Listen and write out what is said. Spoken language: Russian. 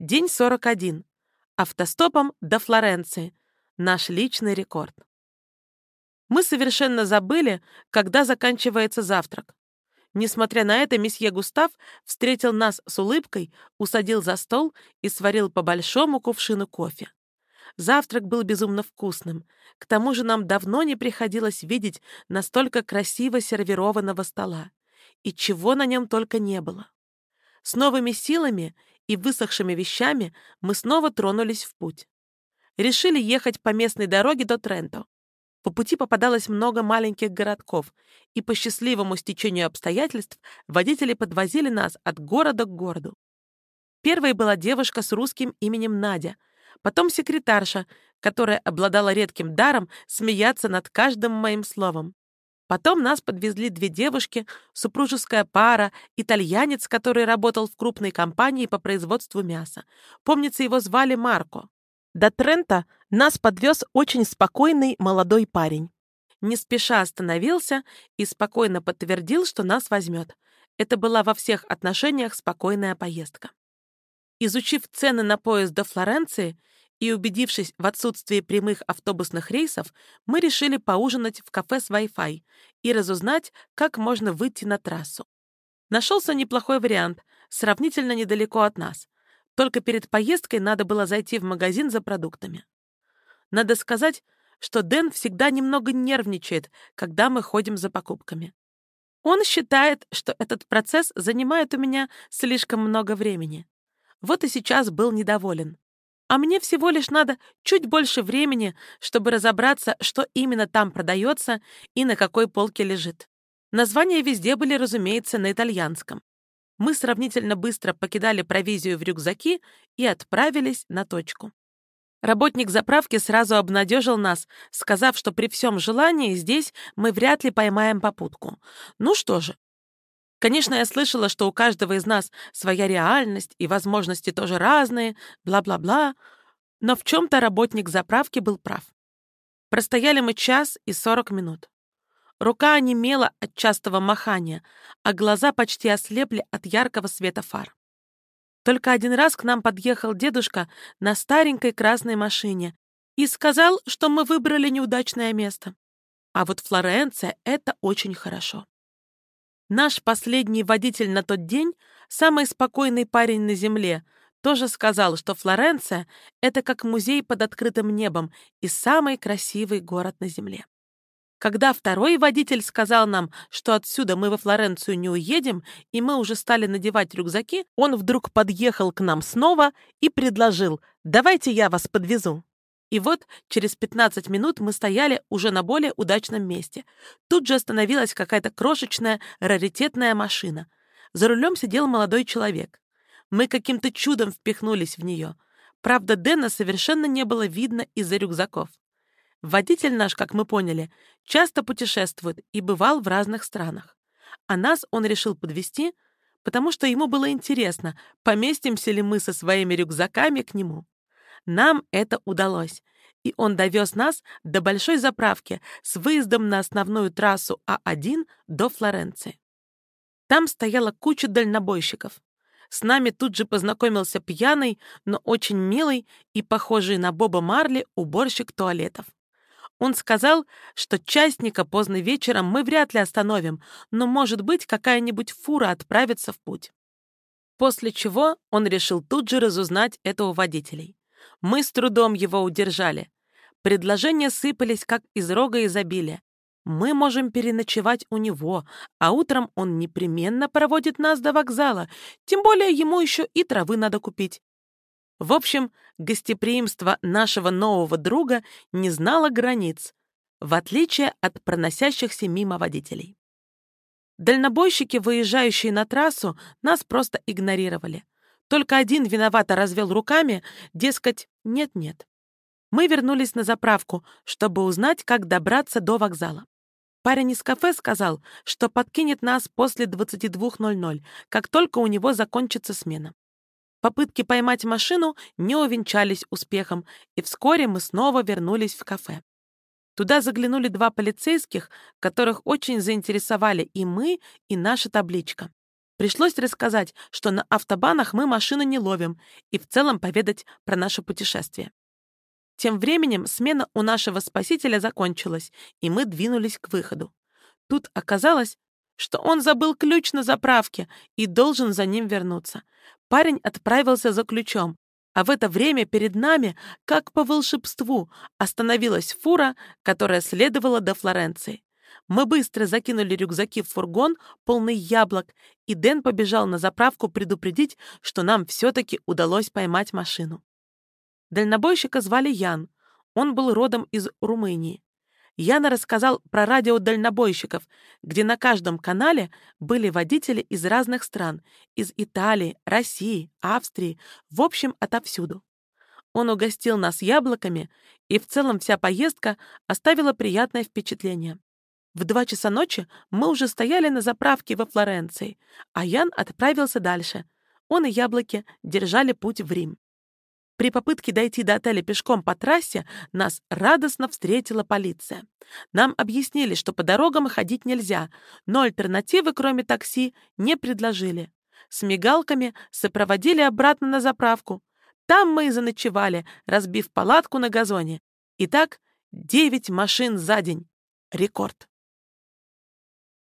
День 41. Автостопом до Флоренции. Наш личный рекорд. Мы совершенно забыли, когда заканчивается завтрак. Несмотря на это, месье Густав встретил нас с улыбкой, усадил за стол и сварил по большому кувшину кофе. Завтрак был безумно вкусным. К тому же нам давно не приходилось видеть настолько красиво сервированного стола. И чего на нем только не было. С новыми силами и высохшими вещами мы снова тронулись в путь. Решили ехать по местной дороге до Тренто. По пути попадалось много маленьких городков, и по счастливому стечению обстоятельств водители подвозили нас от города к городу. Первой была девушка с русским именем Надя, потом секретарша, которая обладала редким даром смеяться над каждым моим словом. Потом нас подвезли две девушки, супружеская пара, итальянец, который работал в крупной компании по производству мяса. Помнится, его звали Марко. До Трента нас подвез очень спокойный молодой парень. Не спеша остановился и спокойно подтвердил, что нас возьмет. Это была во всех отношениях спокойная поездка. Изучив цены на поезд до Флоренции и убедившись в отсутствии прямых автобусных рейсов, мы решили поужинать в кафе с Wi-Fi и разузнать, как можно выйти на трассу. Нашелся неплохой вариант, сравнительно недалеко от нас. Только перед поездкой надо было зайти в магазин за продуктами. Надо сказать, что Дэн всегда немного нервничает, когда мы ходим за покупками. Он считает, что этот процесс занимает у меня слишком много времени. Вот и сейчас был недоволен. А мне всего лишь надо чуть больше времени, чтобы разобраться, что именно там продается и на какой полке лежит. Названия везде были, разумеется, на итальянском мы сравнительно быстро покидали провизию в рюкзаки и отправились на точку. Работник заправки сразу обнадежил нас, сказав, что при всем желании здесь мы вряд ли поймаем попутку. Ну что же. Конечно, я слышала, что у каждого из нас своя реальность и возможности тоже разные, бла-бла-бла, но в чем-то работник заправки был прав. Простояли мы час и сорок минут. Рука онемела от частого махания, а глаза почти ослепли от яркого света фар. Только один раз к нам подъехал дедушка на старенькой красной машине и сказал, что мы выбрали неудачное место. А вот Флоренция — это очень хорошо. Наш последний водитель на тот день, самый спокойный парень на земле, тоже сказал, что Флоренция — это как музей под открытым небом и самый красивый город на земле. Когда второй водитель сказал нам, что отсюда мы во Флоренцию не уедем, и мы уже стали надевать рюкзаки, он вдруг подъехал к нам снова и предложил «давайте я вас подвезу». И вот через 15 минут мы стояли уже на более удачном месте. Тут же остановилась какая-то крошечная, раритетная машина. За рулем сидел молодой человек. Мы каким-то чудом впихнулись в нее. Правда, Дэна совершенно не было видно из-за рюкзаков. Водитель наш, как мы поняли, часто путешествует и бывал в разных странах. А нас он решил подвести, потому что ему было интересно, поместимся ли мы со своими рюкзаками к нему. Нам это удалось, и он довез нас до большой заправки с выездом на основную трассу А1 до Флоренции. Там стояла куча дальнобойщиков. С нами тут же познакомился пьяный, но очень милый и похожий на Боба Марли уборщик туалетов. Он сказал, что частника поздно вечером мы вряд ли остановим, но, может быть, какая-нибудь фура отправится в путь. После чего он решил тут же разузнать это у водителей. Мы с трудом его удержали. Предложения сыпались, как из рога изобилия. Мы можем переночевать у него, а утром он непременно проводит нас до вокзала, тем более ему еще и травы надо купить. В общем, гостеприимство нашего нового друга не знало границ, в отличие от проносящихся мимо водителей. Дальнобойщики, выезжающие на трассу, нас просто игнорировали. Только один виновато развел руками, дескать, нет-нет. Мы вернулись на заправку, чтобы узнать, как добраться до вокзала. Парень из кафе сказал, что подкинет нас после 22.00, как только у него закончится смена. Попытки поймать машину не увенчались успехом, и вскоре мы снова вернулись в кафе. Туда заглянули два полицейских, которых очень заинтересовали и мы, и наша табличка. Пришлось рассказать, что на автобанах мы машины не ловим, и в целом поведать про наше путешествие. Тем временем смена у нашего спасителя закончилась, и мы двинулись к выходу. Тут оказалось, что он забыл ключ на заправке и должен за ним вернуться. Парень отправился за ключом, а в это время перед нами, как по волшебству, остановилась фура, которая следовала до Флоренции. Мы быстро закинули рюкзаки в фургон, полный яблок, и Дэн побежал на заправку предупредить, что нам все-таки удалось поймать машину. Дальнобойщика звали Ян. Он был родом из Румынии. Яна рассказал про радиодальнобойщиков, где на каждом канале были водители из разных стран, из Италии, России, Австрии, в общем, отовсюду. Он угостил нас яблоками, и в целом вся поездка оставила приятное впечатление. В два часа ночи мы уже стояли на заправке во Флоренции, а Ян отправился дальше. Он и яблоки держали путь в Рим. При попытке дойти до отеля пешком по трассе нас радостно встретила полиция. Нам объяснили, что по дорогам ходить нельзя, но альтернативы, кроме такси, не предложили. С мигалками сопроводили обратно на заправку. Там мы и заночевали, разбив палатку на газоне. Итак, девять машин за день. Рекорд.